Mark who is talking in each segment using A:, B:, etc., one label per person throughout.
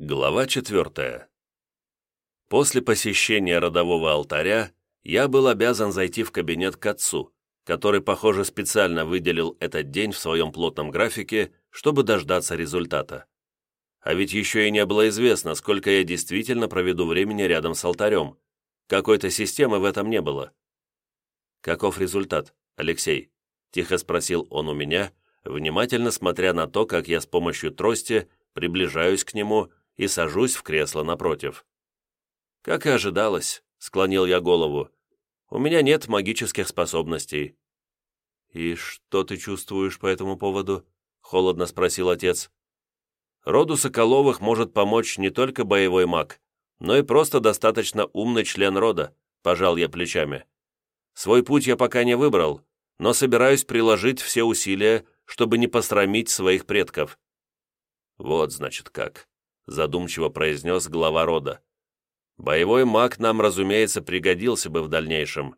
A: Глава четвертая. После посещения родового алтаря я был обязан зайти в кабинет к отцу, который, похоже, специально выделил этот день в своем плотном графике, чтобы дождаться результата. А ведь еще и не было известно, сколько я действительно проведу времени рядом с алтарем. Какой-то системы в этом не было. «Каков результат, Алексей?» – тихо спросил он у меня, внимательно смотря на то, как я с помощью трости приближаюсь к нему и сажусь в кресло напротив. «Как и ожидалось», — склонил я голову, — «у меня нет магических способностей». «И что ты чувствуешь по этому поводу?» — холодно спросил отец. «Роду Соколовых может помочь не только боевой маг, но и просто достаточно умный член рода», — пожал я плечами. «Свой путь я пока не выбрал, но собираюсь приложить все усилия, чтобы не посрамить своих предков». «Вот, значит, как», задумчиво произнес глава рода. «Боевой маг нам, разумеется, пригодился бы в дальнейшем.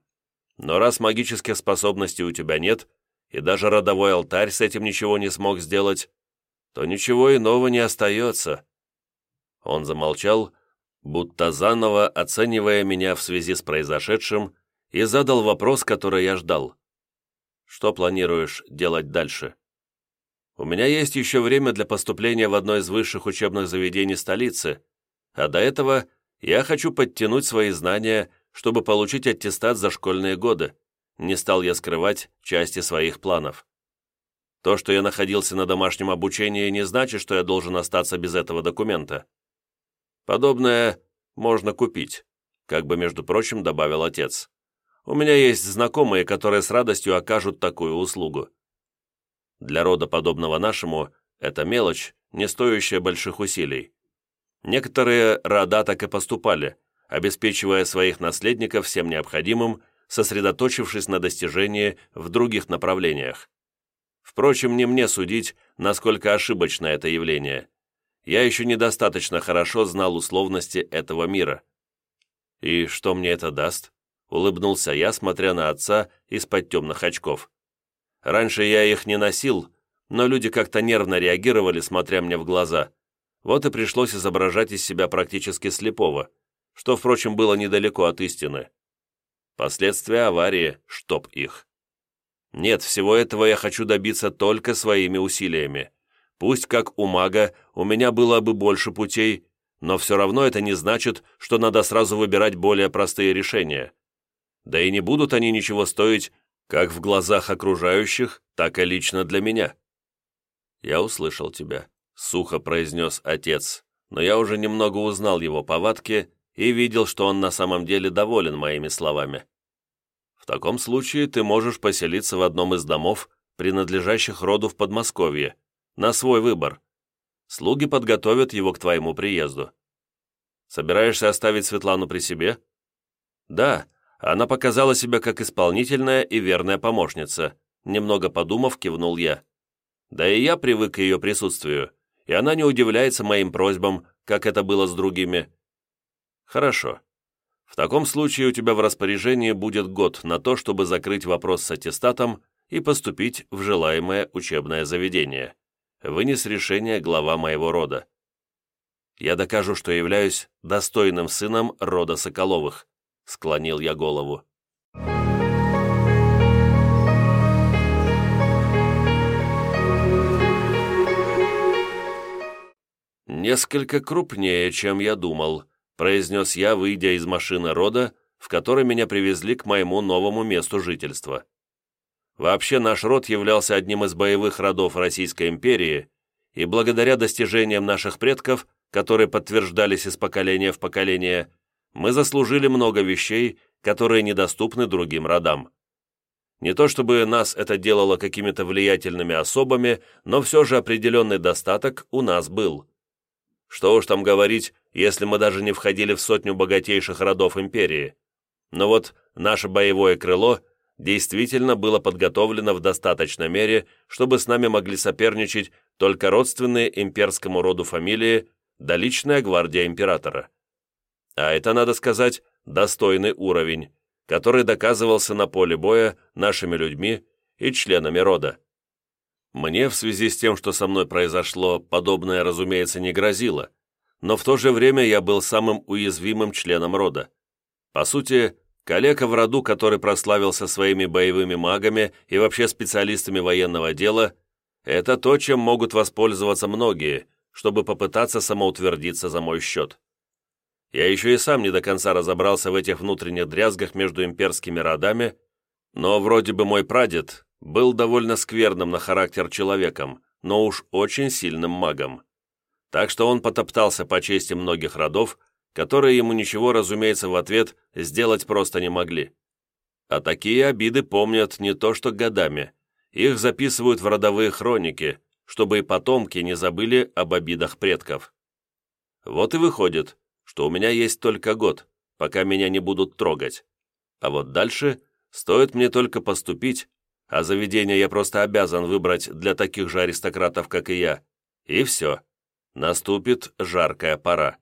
A: Но раз магических способностей у тебя нет, и даже родовой алтарь с этим ничего не смог сделать, то ничего иного не остается». Он замолчал, будто заново оценивая меня в связи с произошедшим, и задал вопрос, который я ждал. «Что планируешь делать дальше?» У меня есть еще время для поступления в одно из высших учебных заведений столицы, а до этого я хочу подтянуть свои знания, чтобы получить аттестат за школьные годы. Не стал я скрывать части своих планов. То, что я находился на домашнем обучении, не значит, что я должен остаться без этого документа. Подобное можно купить, как бы, между прочим, добавил отец. У меня есть знакомые, которые с радостью окажут такую услугу. Для рода, подобного нашему, это мелочь, не стоящая больших усилий. Некоторые рода так и поступали, обеспечивая своих наследников всем необходимым, сосредоточившись на достижении в других направлениях. Впрочем, не мне судить, насколько ошибочно это явление. Я еще недостаточно хорошо знал условности этого мира. «И что мне это даст?» — улыбнулся я, смотря на отца из-под темных очков. Раньше я их не носил, но люди как-то нервно реагировали, смотря мне в глаза. Вот и пришлось изображать из себя практически слепого, что, впрочем, было недалеко от истины. Последствия аварии, чтоб их. Нет, всего этого я хочу добиться только своими усилиями. Пусть, как у мага, у меня было бы больше путей, но все равно это не значит, что надо сразу выбирать более простые решения. Да и не будут они ничего стоить, как в глазах окружающих, так и лично для меня. «Я услышал тебя», — сухо произнес отец, но я уже немного узнал его повадки и видел, что он на самом деле доволен моими словами. «В таком случае ты можешь поселиться в одном из домов, принадлежащих роду в Подмосковье, на свой выбор. Слуги подготовят его к твоему приезду. Собираешься оставить Светлану при себе?» «Да, она показала себя как исполнительная и верная помощница. Немного подумав, кивнул я. Да и я привык к ее присутствию, и она не удивляется моим просьбам, как это было с другими. Хорошо. В таком случае у тебя в распоряжении будет год на то, чтобы закрыть вопрос с аттестатом и поступить в желаемое учебное заведение. Вынес решение глава моего рода. Я докажу, что являюсь достойным сыном рода Соколовых склонил я голову. «Несколько крупнее, чем я думал», произнес я, выйдя из машины рода, в которой меня привезли к моему новому месту жительства. Вообще наш род являлся одним из боевых родов Российской империи, и благодаря достижениям наших предков, которые подтверждались из поколения в поколение, мы заслужили много вещей, которые недоступны другим родам. Не то чтобы нас это делало какими-то влиятельными особами, но все же определенный достаток у нас был. Что уж там говорить, если мы даже не входили в сотню богатейших родов империи. Но вот наше боевое крыло действительно было подготовлено в достаточной мере, чтобы с нами могли соперничать только родственные имперскому роду фамилии да личная гвардия императора. А это, надо сказать, достойный уровень, который доказывался на поле боя нашими людьми и членами рода. Мне в связи с тем, что со мной произошло, подобное, разумеется, не грозило, но в то же время я был самым уязвимым членом рода. По сути, калека в роду, который прославился своими боевыми магами и вообще специалистами военного дела, это то, чем могут воспользоваться многие, чтобы попытаться самоутвердиться за мой счет. Я еще и сам не до конца разобрался в этих внутренних дрязгах между имперскими родами, но вроде бы мой прадед был довольно скверным на характер человеком, но уж очень сильным магом. Так что он потоптался по чести многих родов, которые ему ничего, разумеется, в ответ сделать просто не могли. А такие обиды помнят не то что годами, их записывают в родовые хроники, чтобы и потомки не забыли об обидах предков. Вот и выходит, что у меня есть только год, пока меня не будут трогать. А вот дальше стоит мне только поступить, а заведение я просто обязан выбрать для таких же аристократов, как и я, и все. Наступит жаркая пора.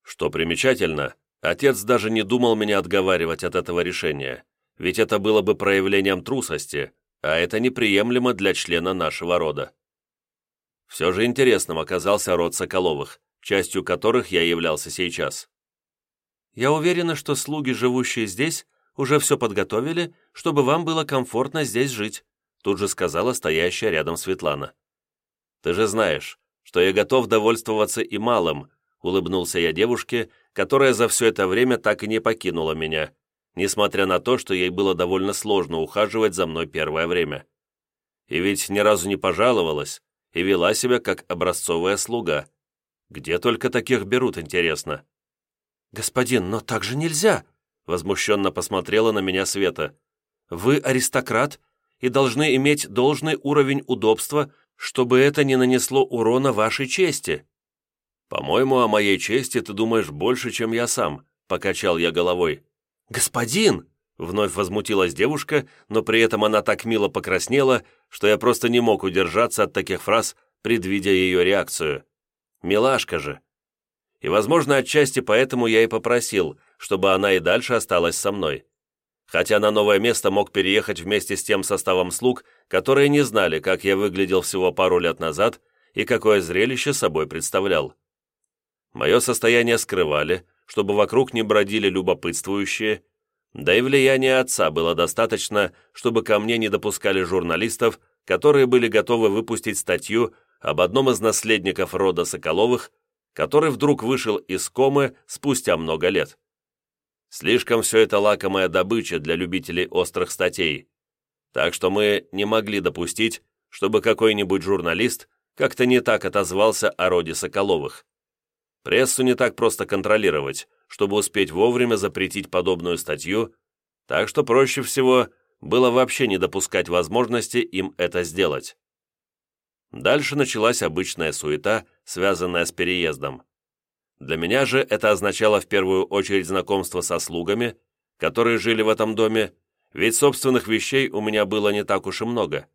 A: Что примечательно, отец даже не думал меня отговаривать от этого решения, ведь это было бы проявлением трусости, а это неприемлемо для члена нашего рода. Все же интересным оказался род Соколовых, частью которых я являлся сейчас. «Я уверена, что слуги, живущие здесь, уже все подготовили, чтобы вам было комфортно здесь жить», тут же сказала стоящая рядом Светлана. «Ты же знаешь, что я готов довольствоваться и малым», улыбнулся я девушке, которая за все это время так и не покинула меня, несмотря на то, что ей было довольно сложно ухаживать за мной первое время. И ведь ни разу не пожаловалась и вела себя как образцовая слуга. Где только таких берут, интересно? «Господин, но так же нельзя!» Возмущенно посмотрела на меня Света. «Вы аристократ и должны иметь должный уровень удобства, чтобы это не нанесло урона вашей чести». «По-моему, о моей чести ты думаешь больше, чем я сам», — покачал я головой. «Господин!» — вновь возмутилась девушка, но при этом она так мило покраснела, что я просто не мог удержаться от таких фраз, предвидя ее реакцию. «Милашка же!» И, возможно, отчасти поэтому я и попросил, чтобы она и дальше осталась со мной. Хотя на новое место мог переехать вместе с тем составом слуг, которые не знали, как я выглядел всего пару лет назад и какое зрелище собой представлял. Мое состояние скрывали, чтобы вокруг не бродили любопытствующие, да и влияния отца было достаточно, чтобы ко мне не допускали журналистов, которые были готовы выпустить статью об одном из наследников рода Соколовых, который вдруг вышел из комы спустя много лет. Слишком все это лакомая добыча для любителей острых статей. Так что мы не могли допустить, чтобы какой-нибудь журналист как-то не так отозвался о роде Соколовых. Прессу не так просто контролировать, чтобы успеть вовремя запретить подобную статью, так что проще всего было вообще не допускать возможности им это сделать. Дальше началась обычная суета, связанная с переездом. Для меня же это означало в первую очередь знакомство со слугами, которые жили в этом доме, ведь собственных вещей у меня было не так уж и много.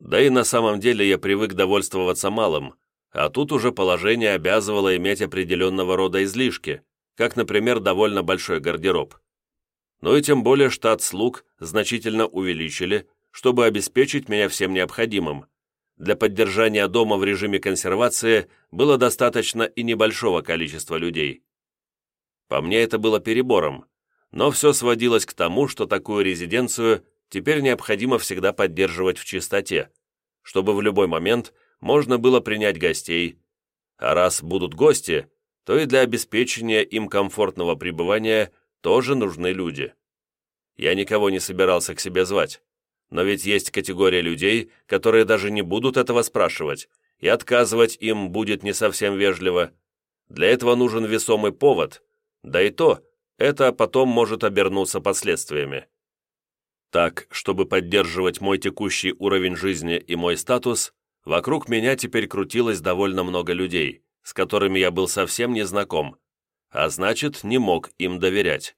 A: Да и на самом деле я привык довольствоваться малым, а тут уже положение обязывало иметь определенного рода излишки, как, например, довольно большой гардероб. Ну и тем более штат слуг значительно увеличили, чтобы обеспечить меня всем необходимым, для поддержания дома в режиме консервации было достаточно и небольшого количества людей. По мне это было перебором, но все сводилось к тому, что такую резиденцию теперь необходимо всегда поддерживать в чистоте, чтобы в любой момент можно было принять гостей, а раз будут гости, то и для обеспечения им комфортного пребывания тоже нужны люди. Я никого не собирался к себе звать, но ведь есть категория людей, которые даже не будут этого спрашивать, и отказывать им будет не совсем вежливо. Для этого нужен весомый повод, да и то, это потом может обернуться последствиями. Так, чтобы поддерживать мой текущий уровень жизни и мой статус, вокруг меня теперь крутилось довольно много людей, с которыми я был совсем не знаком, а значит, не мог им доверять.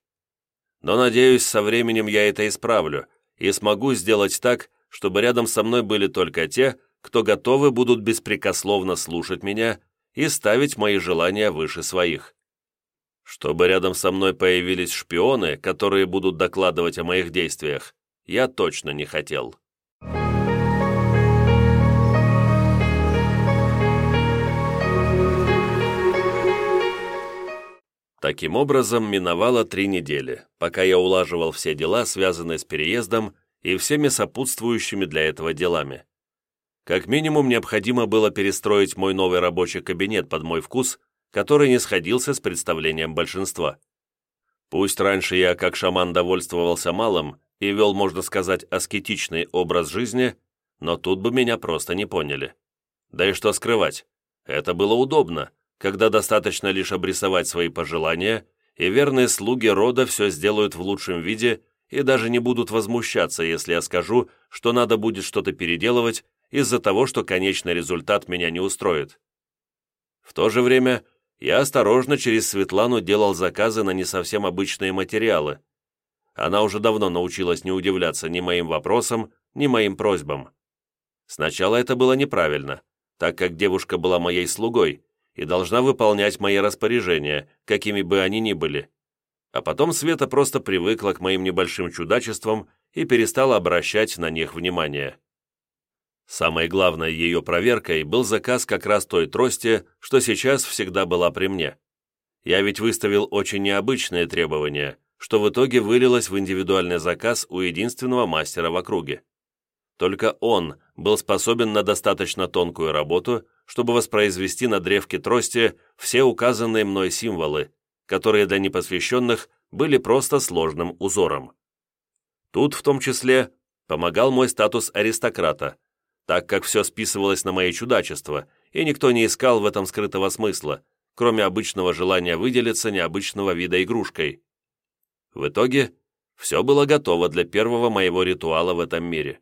A: Но, надеюсь, со временем я это исправлю, и смогу сделать так, чтобы рядом со мной были только те, кто готовы будут беспрекословно слушать меня и ставить мои желания выше своих. Чтобы рядом со мной появились шпионы, которые будут докладывать о моих действиях, я точно не хотел. Таким образом, миновало три недели, пока я улаживал все дела, связанные с переездом и всеми сопутствующими для этого делами. Как минимум, необходимо было перестроить мой новый рабочий кабинет под мой вкус, который не сходился с представлением большинства. Пусть раньше я, как шаман, довольствовался малым и вел, можно сказать, аскетичный образ жизни, но тут бы меня просто не поняли. Да и что скрывать, это было удобно, когда достаточно лишь обрисовать свои пожелания, и верные слуги рода все сделают в лучшем виде и даже не будут возмущаться, если я скажу, что надо будет что-то переделывать из-за того, что конечный результат меня не устроит. В то же время я осторожно через Светлану делал заказы на не совсем обычные материалы. Она уже давно научилась не удивляться ни моим вопросам, ни моим просьбам. Сначала это было неправильно, так как девушка была моей слугой, и должна выполнять мои распоряжения, какими бы они ни были. А потом Света просто привыкла к моим небольшим чудачествам и перестала обращать на них внимание. Самой главной ее проверкой был заказ как раз той трости, что сейчас всегда была при мне. Я ведь выставил очень необычные требования, что в итоге вылилось в индивидуальный заказ у единственного мастера в округе. Только он был способен на достаточно тонкую работу, чтобы воспроизвести на древке трости все указанные мной символы, которые для непосвященных были просто сложным узором. Тут в том числе помогал мой статус аристократа, так как все списывалось на мои чудачества, и никто не искал в этом скрытого смысла, кроме обычного желания выделиться необычного вида игрушкой. В итоге все было готово для первого моего ритуала в этом мире.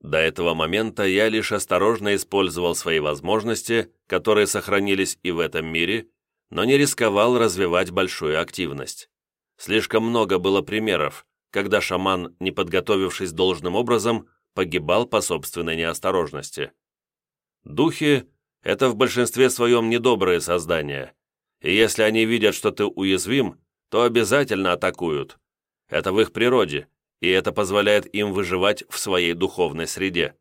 A: До этого момента я лишь осторожно использовал свои возможности, которые сохранились и в этом мире, но не рисковал развивать большую активность. Слишком много было примеров, когда шаман, не подготовившись должным образом, погибал по собственной неосторожности. Духи — это в большинстве своем недобрые создания, и если они видят, что ты уязвим, то обязательно атакуют. Это в их природе, и это позволяет им выживать в своей духовной среде.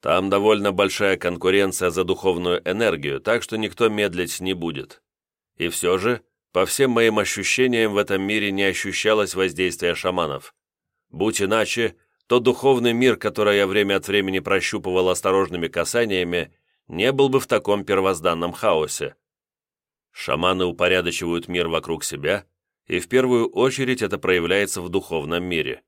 A: Там довольно большая конкуренция за духовную энергию, так что никто медлить не будет. И все же, по всем моим ощущениям, в этом мире не ощущалось воздействия шаманов. Будь иначе, то духовный мир, который я время от времени прощупывал осторожными касаниями, не был бы в таком первозданном хаосе. Шаманы упорядочивают мир вокруг себя, и в первую очередь это проявляется в духовном мире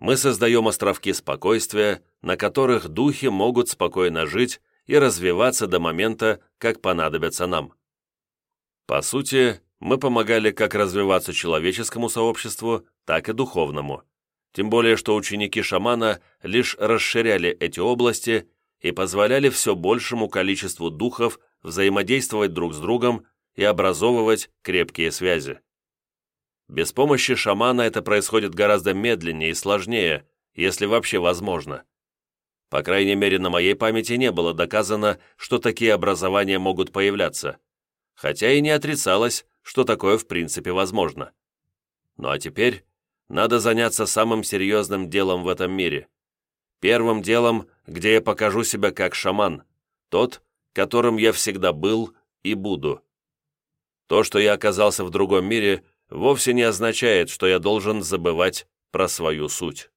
A: мы создаем островки спокойствия, на которых духи могут спокойно жить и развиваться до момента, как понадобятся нам. По сути, мы помогали как развиваться человеческому сообществу, так и духовному. Тем более, что ученики шамана лишь расширяли эти области и позволяли все большему количеству духов взаимодействовать друг с другом и образовывать крепкие связи. Без помощи шамана это происходит гораздо медленнее и сложнее, если вообще возможно. По крайней мере, на моей памяти не было доказано, что такие образования могут появляться, хотя и не отрицалось, что такое в принципе возможно. Ну а теперь надо заняться самым серьезным делом в этом мире. Первым делом, где я покажу себя как шаман, тот, которым я всегда был и буду. То, что я оказался в другом мире – вовсе не означает, что я должен забывать про свою суть.